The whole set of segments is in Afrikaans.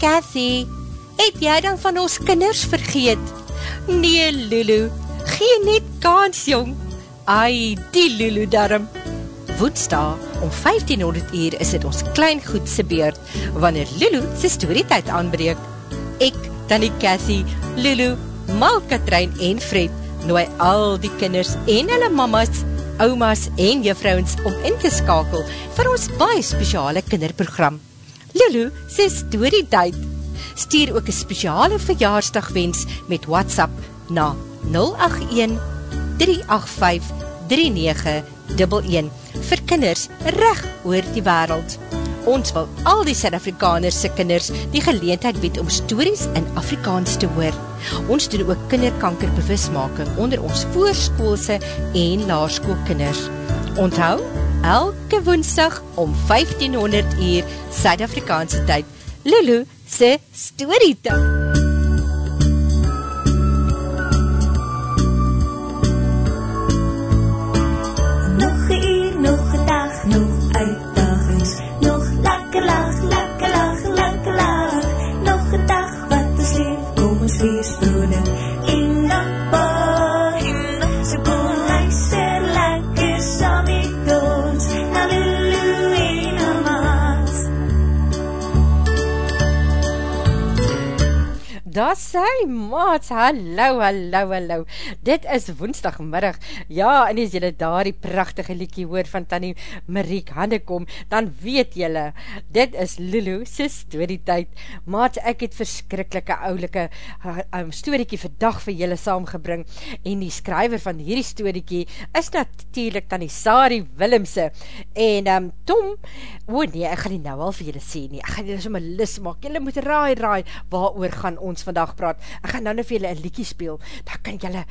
Cathy, het jy dan van ons kinders vergeet? Nee, Lulu, gee net kans, jong. Ai, die Lulu darm. Woensdag om 1500 uur is het ons klein goedse beurt, wanneer Lulu sy storytijd aanbreek. Ek, Tanny Cathy, Lulu, Mal Katrein en Fred, nooi al die kinders en hulle mamas, oumas en juffrouwens om in te skakel vir ons baie speciale kinderprogram. Lulu sê storytijd. Stuur ook een speciale verjaarsdagwens met WhatsApp na 081 385 3911 vir kinders reg oor die wereld. Ons wil al die Suid-Afrikaners se kinders die geleentheid bied om stories in Afrikaans te hoor. Ons doen ook kinderkanker bewusmaking onder ons voorskoolse en laarskoolkinders. Onthou, elke woensdag om 1500 uur Suid-Afrikaanse tyd, Lulu se storytime. Sy maats, hallo, hallo, hallo, dit is woensdagmiddag, ja, en as jylle daar die prachtige liekie hoor van Tanny Mariek Hannekom, dan weet jylle, dit is Lulu sy storytijd, maats, ek het verskrikkelike oulike um, storiekie vandag vir jylle saamgebring, en die skryver van hierdie storiekie is natuurlijk Tanny Sari Willemse, en um, Tom, o nee, ek gaan nie nou al vir jylle sê nie, ek gaan jylle so my lis maak, jylle moet raai, raai, waar gaan ons vandag praat, ek gaan nou nou vir julle een liekie speel, daar kan julle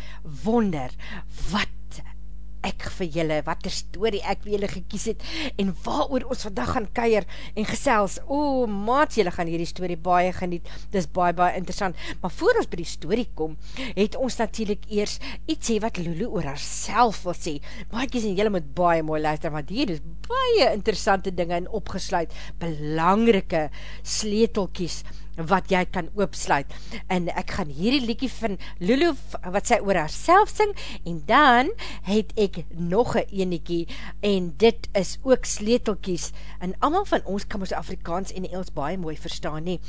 wonder, wat ek vir julle, wat er story ek vir julle gekies het, en waar oor ons vandag gaan keier, en gesels, o, maat, julle gaan hierdie story baie geniet, dis baie, baie interessant, maar voor ons by die story kom, het ons natuurlijk eers iets sê wat Lulu oor haar self wil sê, maatjies en julle moet baie mooi luister, want hier is baie interessante dinge en opgesluit, belangrike sleetelkies, wat jy kan oopsluit. En ek gaan hierdie liekie van Lulu, wat sy oor haar self sing, en dan het ek nog een eniekie, en dit is ook sleetelkies, en amal van ons kan ons Afrikaans en Engels baie mooi verstaan nie.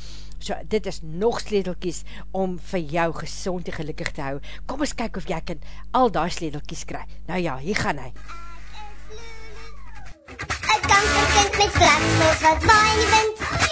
So, dit is nog sleetelkies om vir jou gezond en gelukkig te hou. Kom ons kyk of jy kan al die sleetelkies kry. Nou ja, hier gaan hy. Een kankerkind met vlaksels wat in die wind.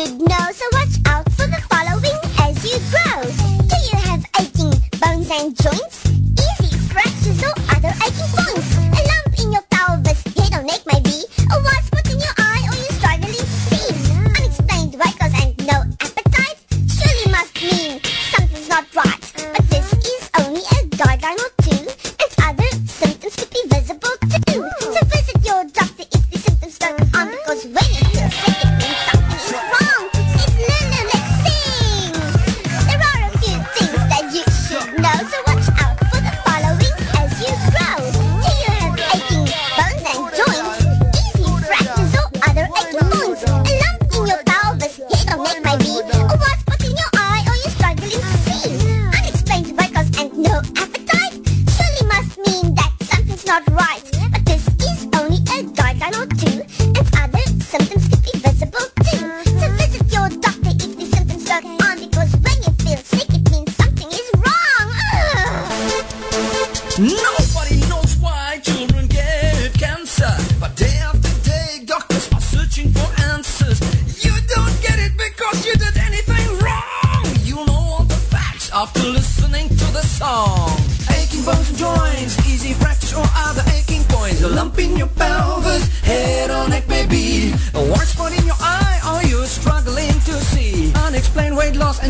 should know, so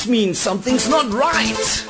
Must mean something's not right.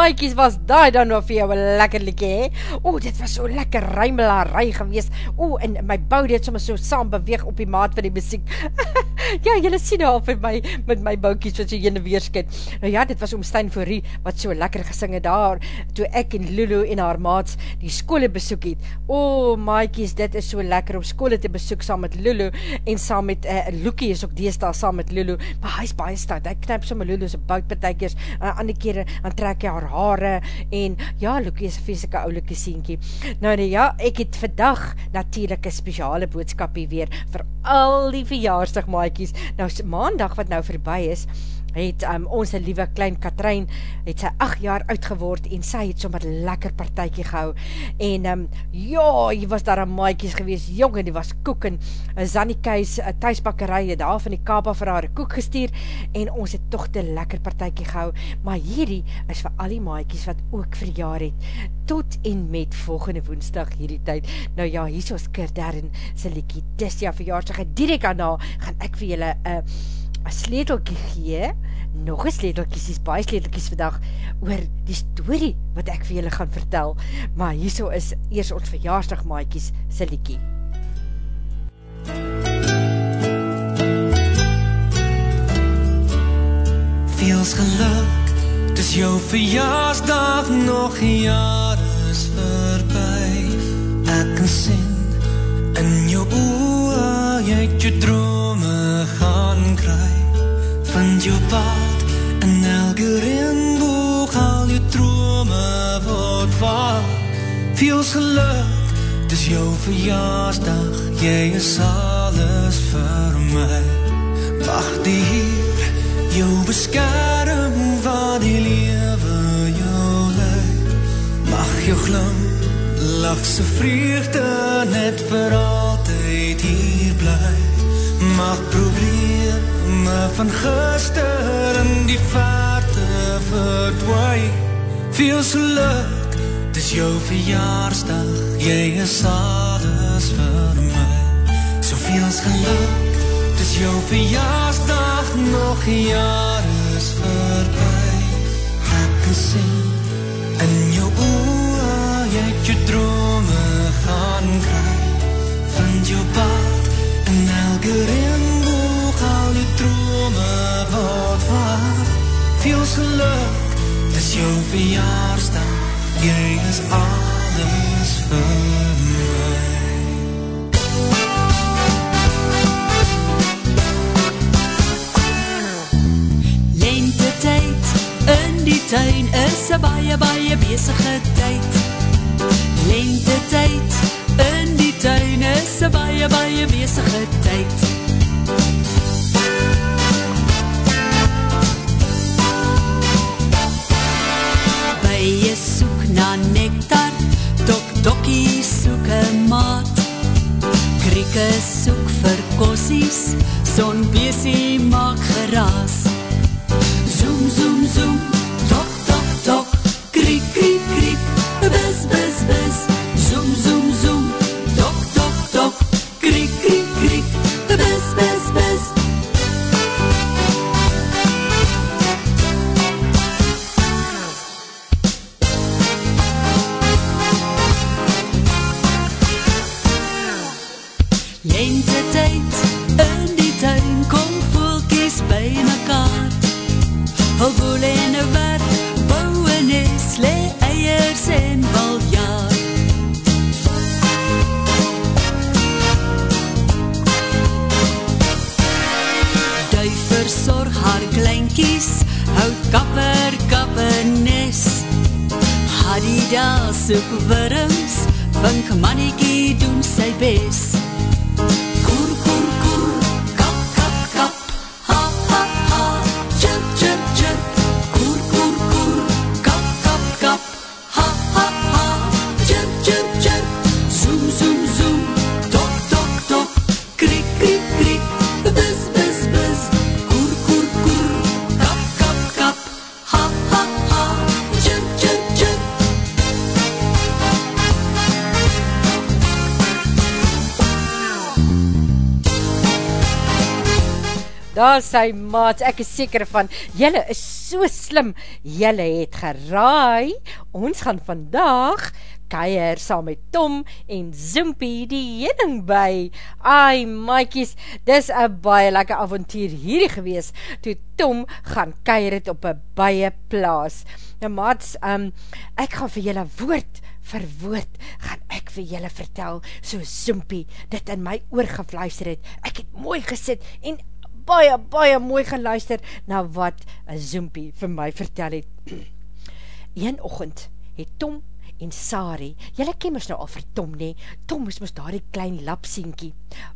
Maatjies, was daai dan nou vir jou lekker liekie, he? O, dit was so lekker ruimelarij gewees. O, en my bou dit soms so saam beweeg op die maat van die muziek. ja, jylle sien nou al vir my, met my boukies wat so jyne weerskit. Nou ja, dit was oom Stijn Voorie, wat so lekker gesing het daar, toe ek en Lulu en haar maats die skole besoek het. O, maatjies, dit is so lekker om skole te besoek saam met Lulu, en saam met, uh, Lukie is ook deesdaal saam met Lulu, maar hy is baie stad, hy knip so met Lulu sy boutpartijkers, en ander kere, dan trek jy haar haare, en ja, Lukie is een feestelike oulike sienkie. Nou nee, ja, ek het vandag natuurlijk een speciale boodskapie weer, vir al die verjaarsdag maaikies. Nou, maandag wat nou voorbij is, het um, onze liewe klein Katrijn, het sy 8 jaar uitgeword, en sy het sommer lekker partijkie gehou, en um, ja, jy was daar aan maaikies gewees, jong, en die was koek, en Zannie Keis, thuisbakkerij, het daar van die kaba vir haar koek gestuur, en ons het toch te lekker partijkie gehou, maar hierdie is vir al die maaikies wat ook verjaar het, tot en met volgende woensdag hierdie tyd, nou ja, hier is ons Kirdarren, sy liekie, dis ja verjaarsdag, en direct daarna, gaan ek vir julle, uh, een sleetelkie gee, nog een sleetelkie, sies baie sleetelkies vandag, oor die story wat ek vir julle gaan vertel, maar hierso is eers ons verjaarsdag maaikies, Siliekie. Veels geluk, dis jou verjaarsdag, nog jaar is voorbij. Ek kan sien, in jou oe, jy het jou drome kry. Vind jou pad, in elke rinboog, al jou drome word waar. Veels geluk, dis jou verjaarsdag, jy is alles vir my. Mag die Heer jou beskerm waar die lewe jou leid. Mag jou glim, lachse vreugde net vir altyd hier bly. Mag probleme van gister in die verte verdwijn. Veel geluk, dis jou verjaarsdag, jy is alles vir my. Soveel geluk, dis jou verjaarsdag, nog jaar is voorbij. Ek kan sien, in jou oe, jy het jou drome gaan kry. Vind jou pad, in elke die drome wat waar Veels geluk, dis jou verjaarsdag. Jy is alles vir my Lente tyd, in die tuin Is a baie baie bezige tyd Lente tyd, in die tuin Is a baie baie bezige tyd Hadida soek wurms, vink mannekie doen sy best. Daar sy maats, ek is seker van, jylle is so slim, jylle het geraai, ons gaan vandag keier saam met Tom en Zompie die jening by. Ai, maaikies, dis een baie lekker avontuur hierdie gewees, toe Tom gaan keier het op een baie plaas. Nou maats, um, ek gaan vir julle woord vir woord, gaan ek vir julle vertel, so Zompie dit in my oor gefluister het. Ek het mooi gesit en baie, baie mooi geluister na wat Zompie vir my vertel het. Een ochend het Tom en Sari, jylle ken ons nou al vir Tom nie, Tom is ons daar die klein lapsienkie,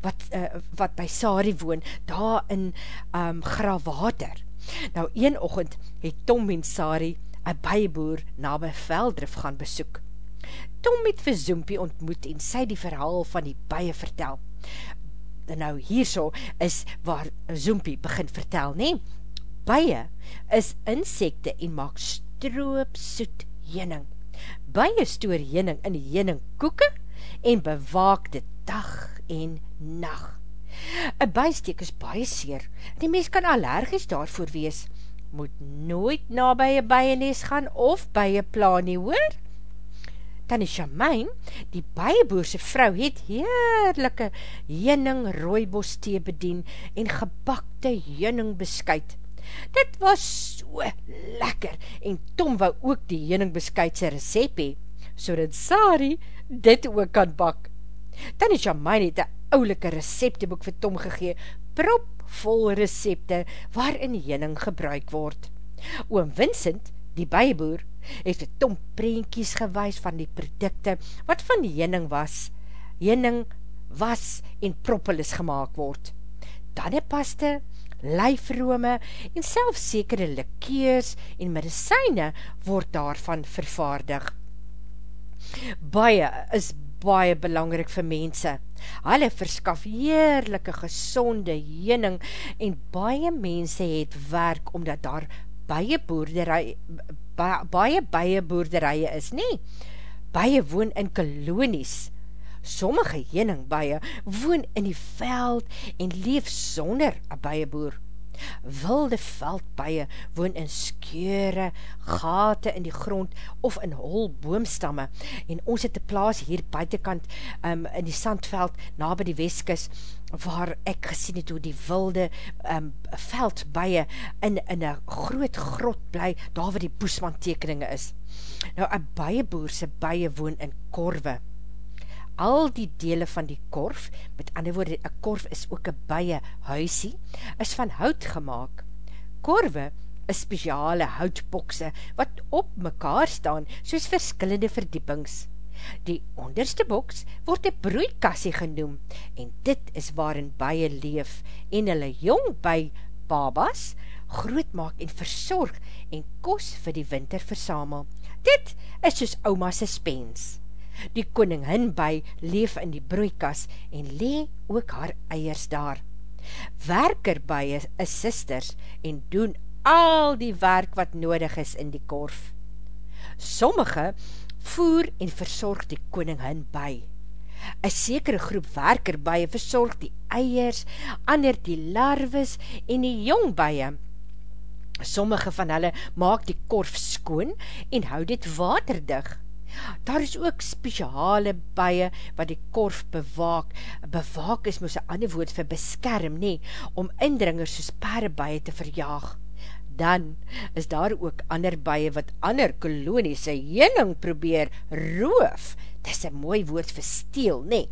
wat, uh, wat by Sari woon, daar in um, Grawater. Nou, een ochend het Tom en Sari een bijboer na by Veldrif gaan besoek. Tom het vir Zompie ontmoet en sy die verhaal van die baie vertel. Nou, hierso is waar Zompie begin vertel, nie? Baie is insekte en maak stroop soet jening baie stoor jening in die jening koeke en bewaak dit dag en nacht. Een bijsteek is baie seer, die mens kan allergies daarvoor wees, moet nooit na by een bijenees gaan of by een plaan nie, hoor? Tannie Chamijn, die bijboerse vrou, het heerlijke jening rooibos thee bedien en gebakte jening beskuit. Dit was so lekker en Tom wou ook die jeningbeskuitse recept hee, so dat Sari dit ook kan bak. Tannie Jamain het een oulike recepteboek vir Tom gegee, prop vol recepte waarin jening gebruik word. Oom Vincent, die bijboer, het vir Tom prentjies gewys van die producte wat van die jening was, jening was en propolis gemaakt word. Tannepaste, lyfrome en selfs sekere likeurs en medicijne word daarvan vervaardig. Baie is baie belangrik vir mense. Hulle verskaf heerlijke gezonde jening en baie mense het werk omdat daar baie boerderij, baie baie boerderije is nie. Baie woon in kolonies. Sommige jening baie woon in die veld en leef sonder a baie boer. Wilde veldbaie woon in skeure, gate in die grond of in hol boomstamme en ons het een plaas hier buitenkant um, in die sandveld na by die weskus waar ek gesien het hoe die wilde um, veldbaie in, in een groot grot bly daar waar die poesman tekeninge is. Nou, een baieboerse baie woon in korwe al die dele van die korf, met ander woorde, een korf is ook een baie huisie, is van hout gemaakt. Korwe is speciale houtbokse wat op mekaar staan soos verskillende verdiepings. Die onderste boks word een broeikassie genoem en dit is waarin baie leef en hulle jong by babas groot maak en verzorg en kos vir die winter versamel. Dit is soos oma se spens. Die koningin by leef in die broeikas en lee ook haar eiers daar. Werker by is sisters en doen al die werk wat nodig is in die korf. Sommige voer en verzorg die koningin by. Een sekere groep werker bye verzorg die eiers, ander die larves en die jong bye. Sommige van hulle maak die korf skoon en hou dit waterdig. Daar is ook speciale bye wat die korf bewaak. Bewaak is moes een ander woord vir beskerm, nie, om indringers soos parebye te verjaag. Dan is daar ook ander bye wat ander kolonies sy jening probeer roof. Dis een mooi woord vir steel, nie.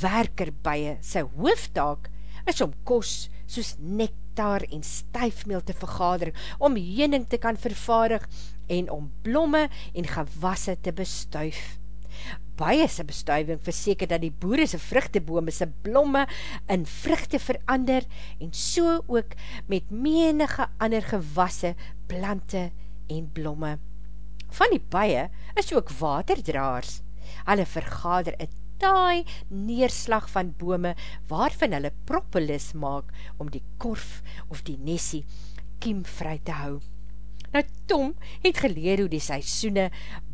Werkerbye sy hoofdtaak is om kos soos nektar en stuifmeel te vergader, om jening te kan vervaardig en om blomme en gewasse te bestuif. Baie sy bestuiving verseker dat die boere sy vruchtebome sy blomme in vruchte verander en so ook met menige ander gewasse, plante en blomme. Van die baie is ook waterdraars. Hulle vergader een taai neerslag van bome waarvan hulle propolis maak om die korf of die nesie kiemvry te hou. Nou Tom het geleer hoe die seisoene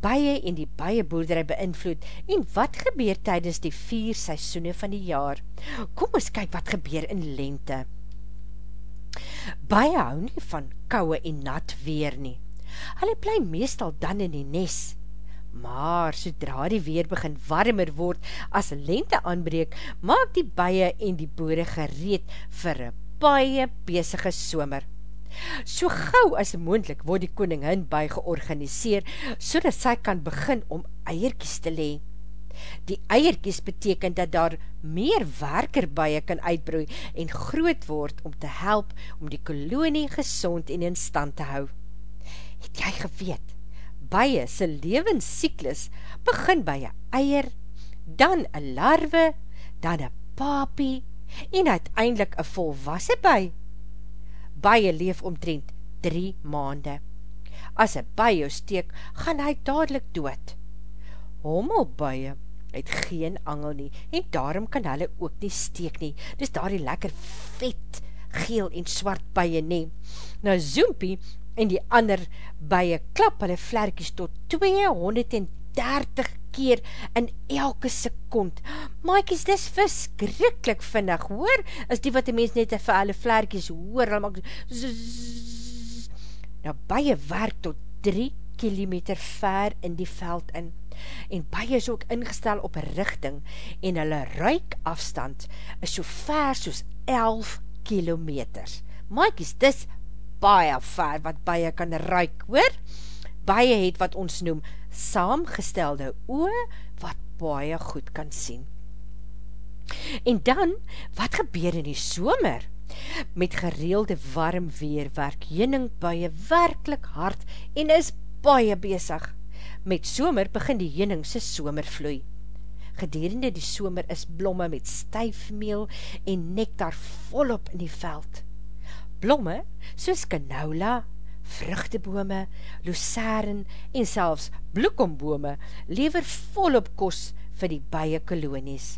baie en die baie boerderij beïnvloed en wat gebeur tydens die vier seisoene van die jaar. Kom ons kyk wat gebeur in lente. Baie hou nie van kouwe en nat weer nie. Hulle bly meestal dan in die nes. Maar sodra die weer begin warmer word as lente aanbreek, maak die baie en die boere gereed vir een baie bezige somer. So gauw as moendlik word die koningin by georganiseer, so dat sy kan begin om eierkies te lee. Die eierkies beteken dat daar meer werkerbye kan uitbroei en groot word om te help om die kolonie gezond en in stand te hou. Het jy geweet, bye sy levenscyklus begin by een eier, dan een larve, dan een papie en uiteindelik een volwasse bye baie leef omtrent drie maande. As een baie jou steek, gaan hy dadelijk dood. Hommelbaie het geen angel nie, en daarom kan hulle ook nie steek nie. Dis daar die lekker vet, geel en swart baie nie. Nou Zoompie en die ander baie klap hulle vlerkies tot 230 keer in elke sekond. Maaikies, dis verskrikkelijk vinnig, hoor? Is die wat die mens net vir hulle vlerkies hoor, hulle maak zzz. Nou, baie werk tot 3 kilometer ver in die veld in. En baie is ook ingestel op richting en hulle ruik afstand is so ver soos 11 kilometers. Maaikies, dis baie ver wat baie kan ruik, hoor? Baie het wat ons noem saamgestelde oe wat baie goed kan sien. En dan, wat gebeur in die somer? Met gereelde warm weer werk jening baie werkelijk hard en is baie bezig. Met somer begin die jening sy somer vloei. Gedurende die somer is blomme met stuifmeel en nektar volop in die veld. Blomme, soos canola, vruchtebome, lucern en selfs bloekombome lever volop kos vir die baie kolonies.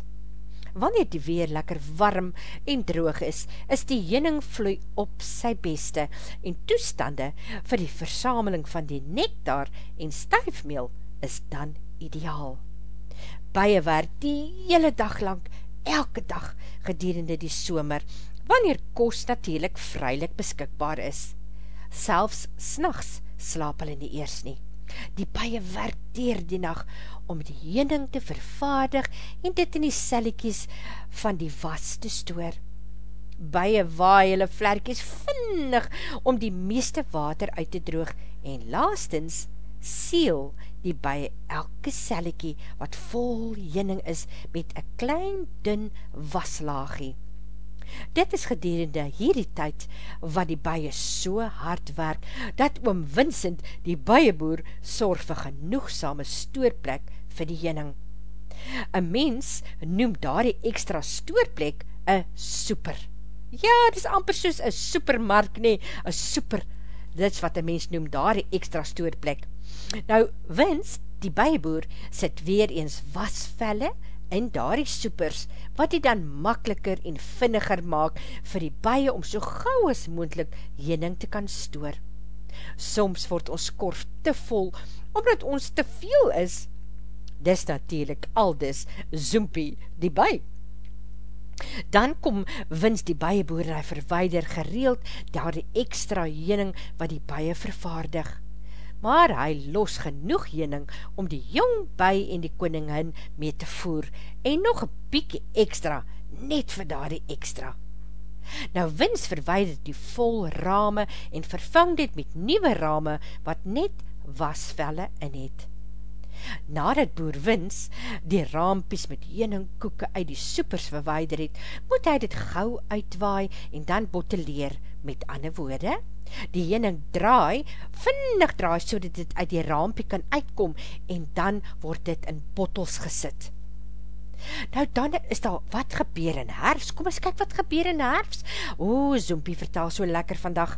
Wanneer die weer lekker warm en droog is, is die jening vloei op sy beste en toestande vir die versameling van die nektar en stuifmeel is dan ideaal. Baie werk die hele dag lang, elke dag gedurende die somer, wanneer kos natuurlijk vrylik beskikbaar is selfs snachts slaap hulle nie eers nie. Die paie werk dier die nacht om die jening te vervaardig en dit in die selliekies van die was te stoor. Baie waai hulle vlerkies vinnig om die meeste water uit te droog en laastens seel die baie elke selliekie wat vol jening is met een klein dun waslaagie. Dit is gedurende hierdie tyd wat die baie so hard werk, dat oom Vincent die baieboer sorg vir genoegsame stoorplek vir die jening. Een mens noem daar die extra stoorplek een super. Ja, dit is amper soos een supermark, nee, een super, dit is wat een mens noem daar die extra stoorplek. Nou, Vince, die baieboer, sit weer eens wasvelle, en daar die soepers, wat die dan makkeliker en vinniger maak vir die baie om so gauw as moendlik jening te kan stoor. Soms word ons korf te vol, omdat ons te veel is. Dis natuurlijk aldis zoempie die baie. Dan kom wins die baieboer en hy verweider gereeld daar die extra jening wat die baie vervaardig maar hy los genoeg jening om die jong by en die koningin mee te voer, en nog een piekie extra, net vir daar die extra. Nou wins verweider die vol rame en vervang dit met nieuwe rame wat net wasvelle in het. Nadat boer wins die raampies met jeningkoeke uit die soepers verweider het, moet hy dit gauw uitwaai en dan botteleer met ander woorde, die jening draai, vinnig draai, so dat dit uit die raampie kan uitkom, en dan word dit in bottels gesit. Nou dan is daar, wat gebeur in herfst? Kom eens kyk wat gebeur in herfst. O, Zompie vertel so lekker vandag.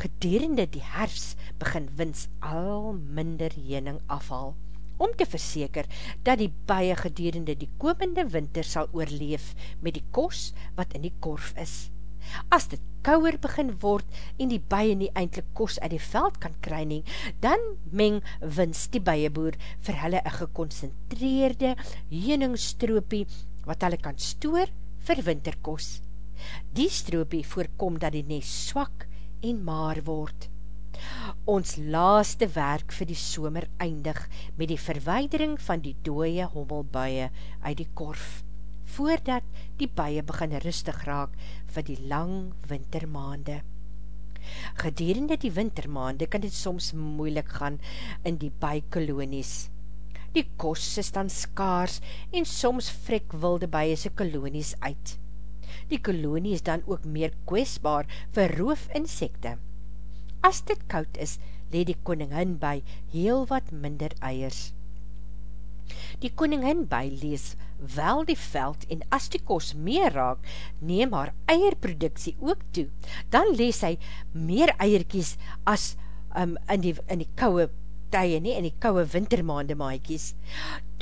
Gedurende die herfst begin wins al minder jening afhaal om te verseker dat die baie gedurende die komende winter sal oorleef met die kos wat in die korf is. As dit kouwer begin word en die baie nie eindelijk kos uit die veld kan kry nie, dan meng wins die baieboer vir hulle een geconcentreerde jeningstroopie wat hulle kan stoor vir winterkos. Die stroopie voorkom dat die nes swak en maar word. Ons laaste werk vir die somer eindig met die verweidering van die dooie hommelbuie uit die korf voordat die baie begin rustig raak vir die lang wintermaande. Gedurende die wintermaande kan dit soms moeilik gaan in die baie-kolonies. Die kos is dan skaars en soms vrek wilde baie sy kolonies uit. Die kolonie is dan ook meer kwestbaar vir roof insekte. As dit koud is, leed die koningin by heel wat minder eiers. Die koningin by lees wel die veld en as die kos meer raak, neem haar eierproduksie ook toe. Dan lees hy meer eierkies as um, in die, die kouwe tye nie, in die kouwe wintermaande maaikies.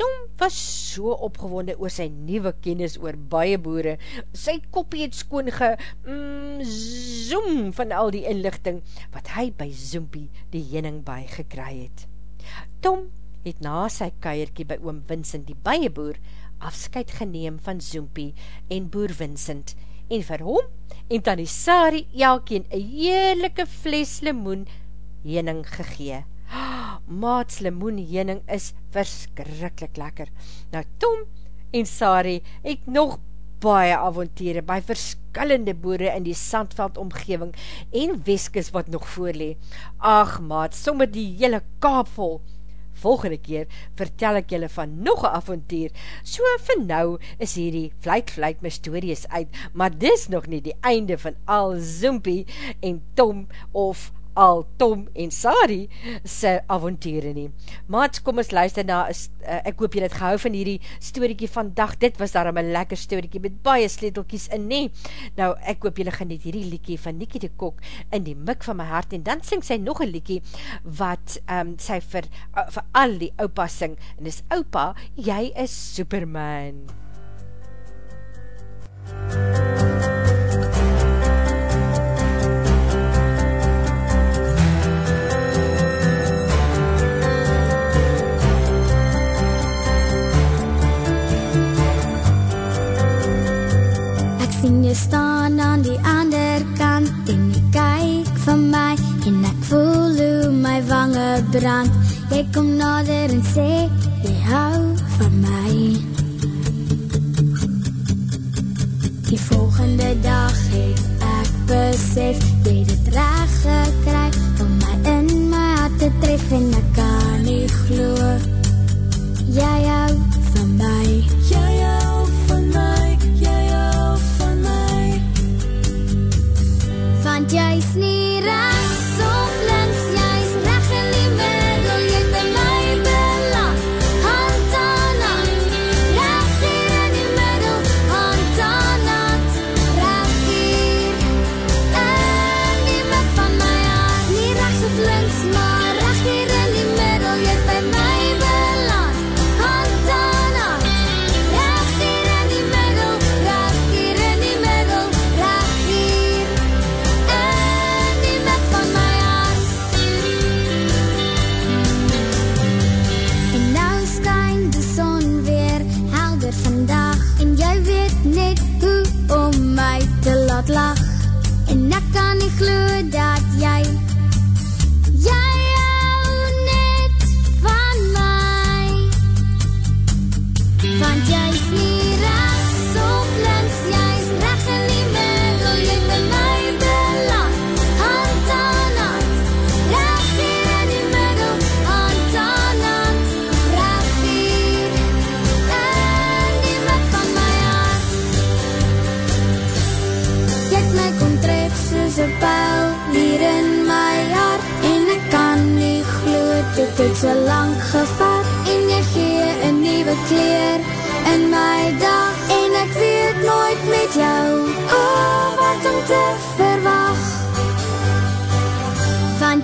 Tom was so opgewonde oor sy nieuwe kennis oor baie boere. Sy kopie het skoon ge mm, zoom van al die inlichting wat hy by Zoompie die jening by gekry het. Tom het na sy keierkie by oom Vincent die baieboer afskuit geneem van Zoompie en boer Vincent en vir hom en Tanny Sari elkeen een heerlijke fles limoen jening gegee. Maats limoen jening is verskrikkelijk lekker. Nou Tom en Sari het nog baie avontere by verskillende boere in die sandveld omgeving en weskes wat nog voorlee. Ach maat, sommer die hele kaap vol volgende keer vertel ek julle van nog een avontuur. So vir nou is hierdie vlijt vlijt my stories uit, maar dis nog nie die einde van al Zoompie en Tom of al Tom en Sari se avonture nie. Maats, kom ons luister na, uh, ek hoop jy het gehou van hierdie storiekie van dag, dit was daarom een lekker storiekie met baie sleetelkies in nie. Nou, ek hoop jy geniet hierdie liekie van Nikkie de Kok in die mik van my hart, en dan sing sy nog een liekie wat um, sy vir, uh, vir al die opa sing, en dis opa, jy is Superman. MUZIEK sien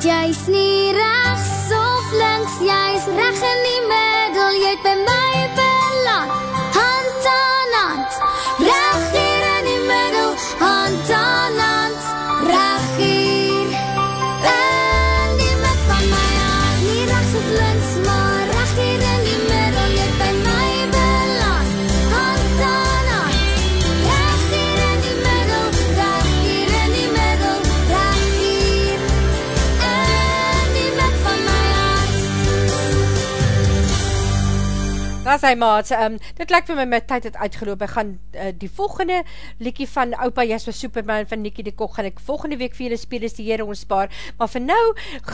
Want jy Is hy maats, um, dit lyk vir my my tyd het uitgeloop, ek gaan uh, die volgende liekie van Opa Jasper Superman van Nikkie de Kok, gaan ek volgende week vir julle speel as die Heere ons spaar, maar vir nou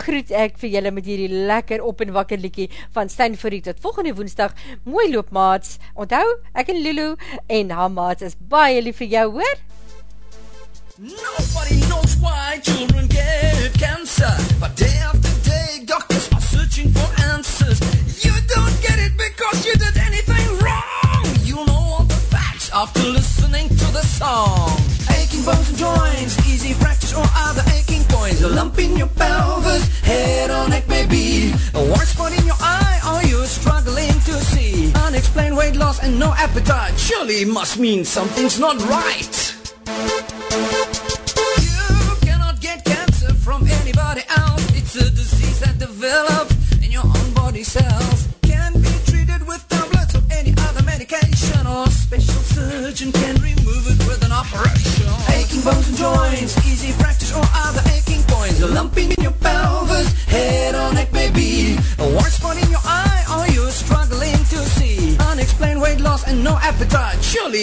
groet ek vir julle met hierdie lekker op en wakker liekie van Stijn Fourie tot volgende woensdag, mooi loop maats, onthou, ek en Lulu en haar maats is baie lief vir jou hoor, Nobody knows why children get cancer. But day after because you did anything wrong. You know all the facts after listening to the song. Aching bones and joints, easy fractures or other aching points. A lump in your pelvis, head or neck maybe. A white spot in your eye, or you're struggling to see. Unexplained weight loss and no appetite. Surely must mean something's not right.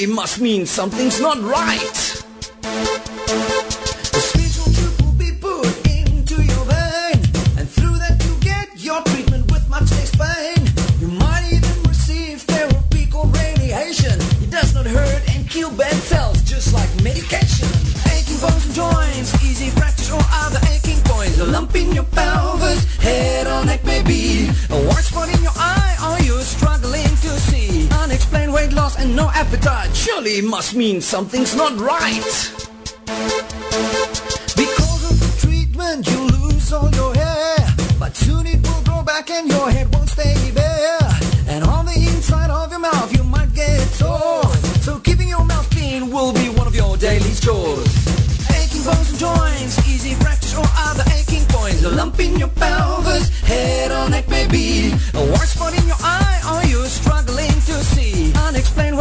Must mean something's not right. Surely must mean something's not right. Because of the treatment, you lose all your hair. But soon it will grow back and your head won't stay bare. And on the inside of your mouth, you might get sore. So keeping your mouth clean will be one of your daily chores. Aching bones and joints, easy fractures or other aching points. A lump in your pelvis, head or neck maybe. A white spot in your eye,